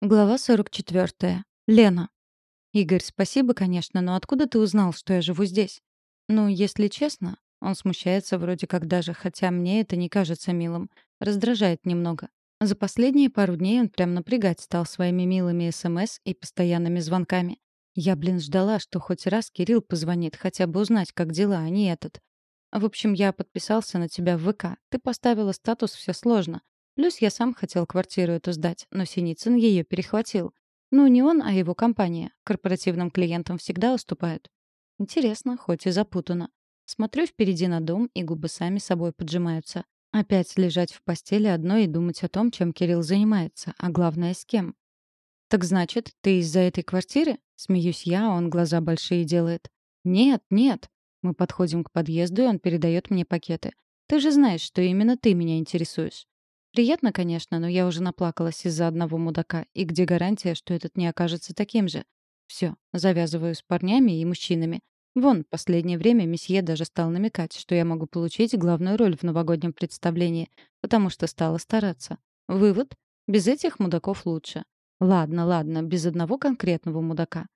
Глава 44. Лена. «Игорь, спасибо, конечно, но откуда ты узнал, что я живу здесь?» «Ну, если честно...» Он смущается вроде как даже, хотя мне это не кажется милым. Раздражает немного. За последние пару дней он прям напрягать стал своими милыми СМС и постоянными звонками. Я, блин, ждала, что хоть раз Кирилл позвонит, хотя бы узнать, как дела, а не этот. В общем, я подписался на тебя в ВК. Ты поставила статус «Все сложно». Плюс я сам хотел квартиру эту сдать, но Синицын ее перехватил. Ну, не он, а его компания. Корпоративным клиентам всегда уступают. Интересно, хоть и запутано. Смотрю впереди на дом, и губы сами собой поджимаются. Опять лежать в постели одной и думать о том, чем Кирилл занимается, а главное, с кем. «Так значит, ты из-за этой квартиры?» Смеюсь я, он глаза большие делает. «Нет, нет». Мы подходим к подъезду, и он передает мне пакеты. «Ты же знаешь, что именно ты меня интересуешь». Приятно, конечно, но я уже наплакалась из-за одного мудака. И где гарантия, что этот не окажется таким же? Все, завязываю с парнями и мужчинами. Вон, последнее время месье даже стал намекать, что я могу получить главную роль в новогоднем представлении, потому что стала стараться. Вывод — без этих мудаков лучше. Ладно, ладно, без одного конкретного мудака.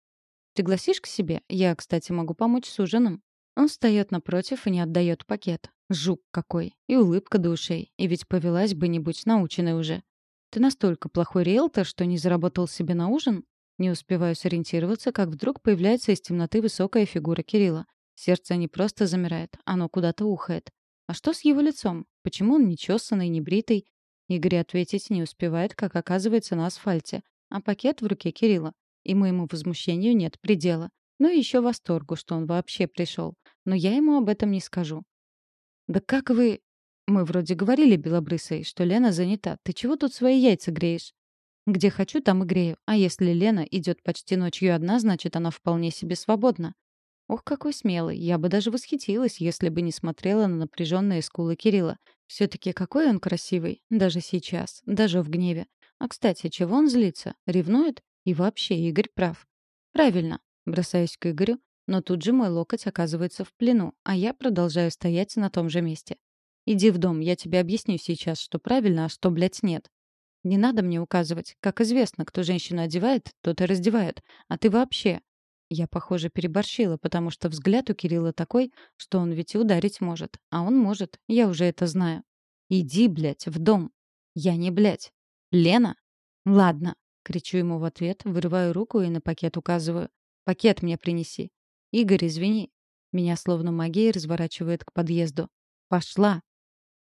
Пригласишь к себе? Я, кстати, могу помочь с ужином. Он встает напротив и не отдает пакет. Жук какой. И улыбка до. И ведь повелась бы, не наученной уже. Ты настолько плохой риэлтор, что не заработал себе на ужин? Не успеваю сориентироваться, как вдруг появляется из темноты высокая фигура Кирилла. Сердце не просто замирает, оно куда-то ухает. А что с его лицом? Почему он не чесанный, не бритый? Игорь ответить не успевает, как оказывается на асфальте. А пакет в руке Кирилла. И моему возмущению нет предела. Ну и еще восторгу, что он вообще пришел. Но я ему об этом не скажу. «Да как вы...» «Мы вроде говорили Белобрысой, что Лена занята. Ты чего тут свои яйца греешь?» «Где хочу, там и грею. А если Лена идет почти ночью одна, значит, она вполне себе свободна». Ох, какой смелый. Я бы даже восхитилась, если бы не смотрела на напряженные скулы Кирилла. Все-таки какой он красивый. Даже сейчас. Даже в гневе. А, кстати, чего он злится? Ревнует? И вообще, Игорь прав. Правильно. Бросаюсь к Игорю, но тут же мой локоть оказывается в плену, а я продолжаю стоять на том же месте. «Иди в дом, я тебе объясню сейчас, что правильно, а что, блядь, нет». «Не надо мне указывать. Как известно, кто женщину одевает, тот и раздевает. А ты вообще...» Я, похоже, переборщила, потому что взгляд у Кирилла такой, что он ведь и ударить может. А он может, я уже это знаю. «Иди, блядь, в дом». «Я не блядь». «Лена?» «Ладно», — кричу ему в ответ, вырываю руку и на пакет указываю. «Пакет мне принеси». «Игорь, извини». Меня словно магией разворачивает к подъезду. «Пошла!»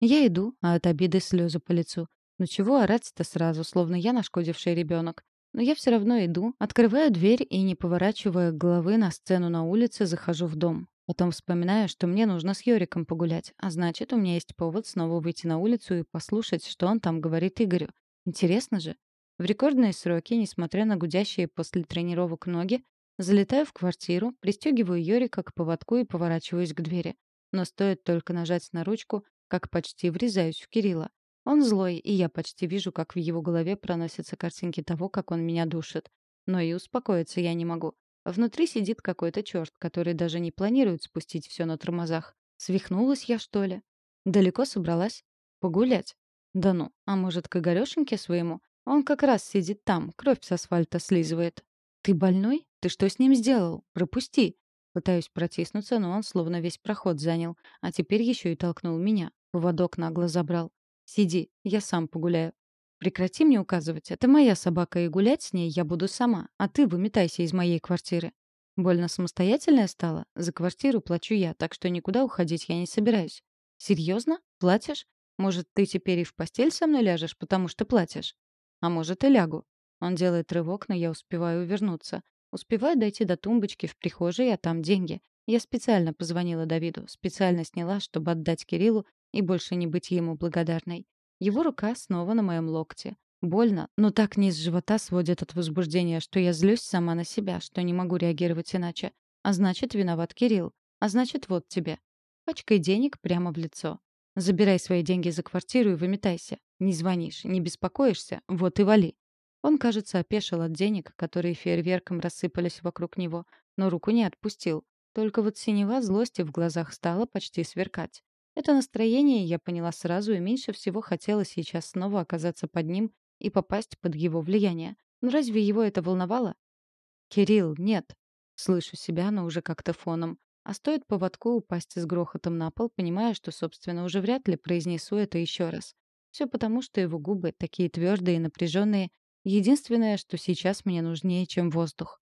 Я иду, а от обиды слезы по лицу. Ну чего орать-то сразу, словно я нашкодивший ребенок. Но я все равно иду, открываю дверь и, не поворачивая головы на сцену на улице, захожу в дом. Потом вспоминаю, что мне нужно с Йориком погулять, а значит, у меня есть повод снова выйти на улицу и послушать, что он там говорит Игорю. Интересно же. В рекордные сроки, несмотря на гудящие после тренировок ноги, Залетаю в квартиру, пристегиваю Йорика к поводку и поворачиваюсь к двери. Но стоит только нажать на ручку, как почти врезаюсь в Кирилла. Он злой, и я почти вижу, как в его голове проносятся картинки того, как он меня душит. Но и успокоиться я не могу. Внутри сидит какой-то черт, который даже не планирует спустить все на тормозах. Свихнулась я, что ли? Далеко собралась? Погулять? Да ну, а может, к Игорёшеньке своему? Он как раз сидит там, кровь с асфальта слизывает. «Ты больной? Ты что с ним сделал? Пропусти!» Пытаюсь протиснуться, но он словно весь проход занял. А теперь еще и толкнул меня. Поводок нагло забрал. «Сиди, я сам погуляю». «Прекрати мне указывать. Это моя собака, и гулять с ней я буду сама. А ты выметайся из моей квартиры». Больно самостоятельная стала? За квартиру плачу я, так что никуда уходить я не собираюсь. Серьезно? Платишь? Может, ты теперь и в постель со мной ляжешь, потому что платишь? А может, и лягу. Он делает рывок, но я успеваю увернуться. Успеваю дойти до тумбочки в прихожей, а там деньги. Я специально позвонила Давиду, специально сняла, чтобы отдать Кириллу и больше не быть ему благодарной. Его рука снова на моем локте. Больно, но так низ живота сводит от возбуждения, что я злюсь сама на себя, что не могу реагировать иначе. А значит, виноват Кирилл. А значит, вот тебе. Пачкой денег прямо в лицо. Забирай свои деньги за квартиру и выметайся. Не звонишь, не беспокоишься, вот и вали. Он, кажется, опешил от денег, которые фейерверком рассыпались вокруг него, но руку не отпустил. Только вот синева злости в глазах стала почти сверкать. Это настроение я поняла сразу и меньше всего хотела сейчас снова оказаться под ним и попасть под его влияние. Но разве его это волновало? «Кирилл, нет!» Слышу себя, но уже как-то фоном. А стоит поводку упасть с грохотом на пол, понимая, что, собственно, уже вряд ли произнесу это еще раз. Все потому, что его губы такие твердые и напряженные. Единственное, что сейчас мне нужнее, чем воздух.